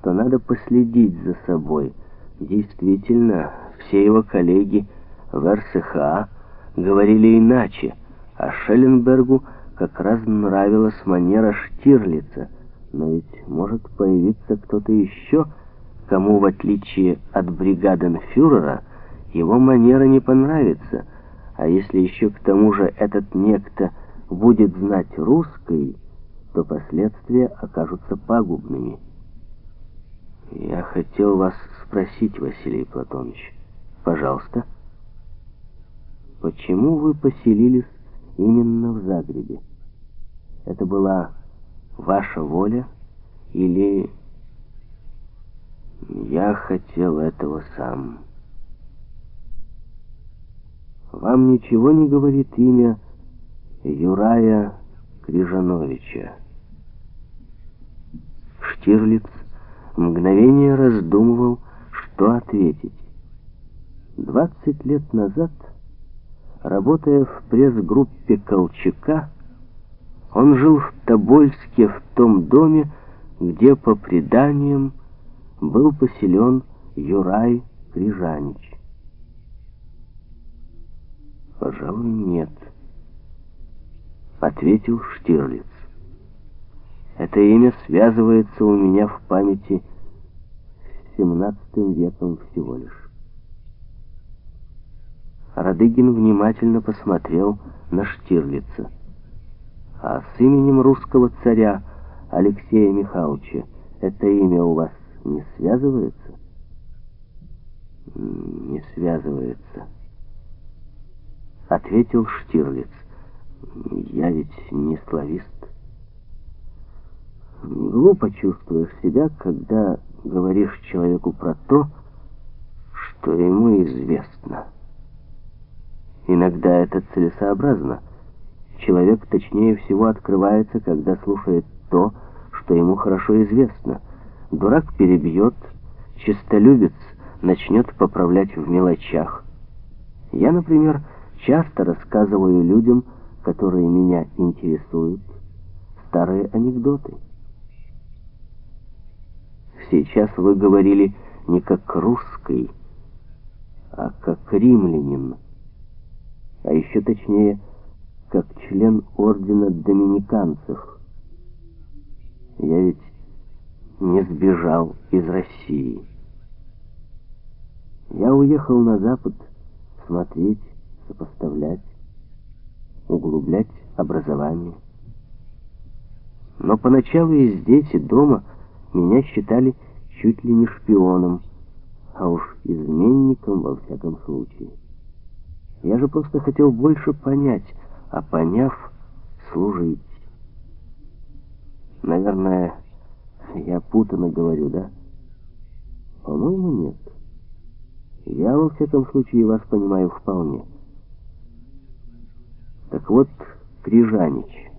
что надо последить за собой. Действительно, все его коллеги в РСХА говорили иначе, а Шелленбергу как раз нравилась манера Штирлица. Но ведь может появиться кто-то еще, кому, в отличие от бригаденфюрера, его манера не понравится. А если еще к тому же этот некто будет знать русский, то последствия окажутся пагубными. Я хотел вас спросить, Василий Платонович, пожалуйста, почему вы поселились именно в Загребе? Это была ваша воля или я хотел этого сам? Вам ничего не говорит имя Юрая Крижановича? Штирлиц мгновение раздумывал, что ответить. Двадцать лет назад, работая в пресс-группе Колчака, он жил в Тобольске в том доме, где, по преданиям, был поселен Юрай Крижанич. «Пожалуй, нет», — ответил Штирлиц. Это имя связывается у меня в памяти семнадцатым веком всего лишь. Радыгин внимательно посмотрел на Штирлица. А с именем русского царя Алексея Михайловича это имя у вас не связывается? Не связывается. Ответил Штирлиц. Я ведь не славист. Глупо чувствуешь себя, когда говоришь человеку про то, что ему известно. Иногда это целесообразно. Человек точнее всего открывается, когда слушает то, что ему хорошо известно. Дурак перебьет, честолюбец начнет поправлять в мелочах. Я, например, часто рассказываю людям, которые меня интересуют, старые анекдоты. Сейчас вы говорили не как русский, а как римлянин. А еще точнее, как член ордена доминиканцев. Я ведь не сбежал из России. Я уехал на Запад смотреть, сопоставлять, углублять образование. Но поначалу и здесь, и дома меня считали чуть ли не шпионом, а уж изменником во всяком случае. Я же просто хотел больше понять, а поняв, служить. Наверное, я путано говорю, да? По-моему, нет. Я, во всяком случае, вас понимаю вполне. Так вот, Крижанич,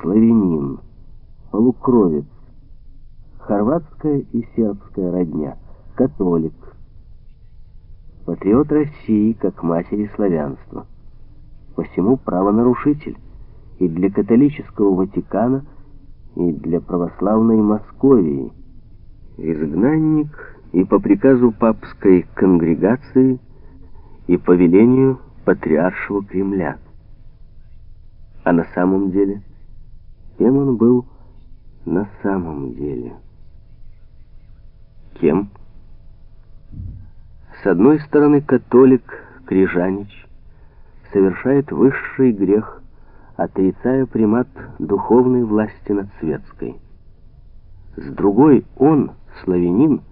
славянин, полукровец, хорватская и сербская родня, католик, патриот России как матери славянства, посему правонарушитель и для католического Ватикана, и для православной Московии, изгнанник и по приказу папской конгрегации, и по велению патриаршего Кремля. А на самом деле, кем он был на самом деле? Кем? С одной стороны, католик Крижанич совершает высший грех, отрицая примат духовной власти над светской. С другой, он, славянин,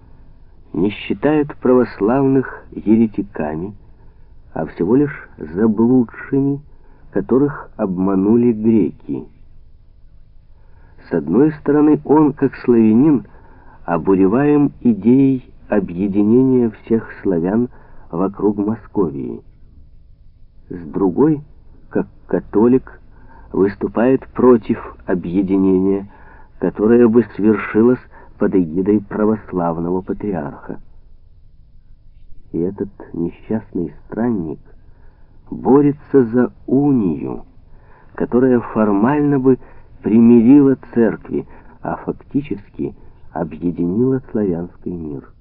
не считает православных еретиками, а всего лишь заблудшими, которых обманули греки. С одной стороны, он, как славянин, обуреваем идеей объединения всех славян вокруг Московии. С другой, как католик, выступает против объединения, которое бы свершилось под эгидой православного патриарха. И этот несчастный странник борется за унию, которая формально бы примирила церкви, а фактически объединила славянский мир.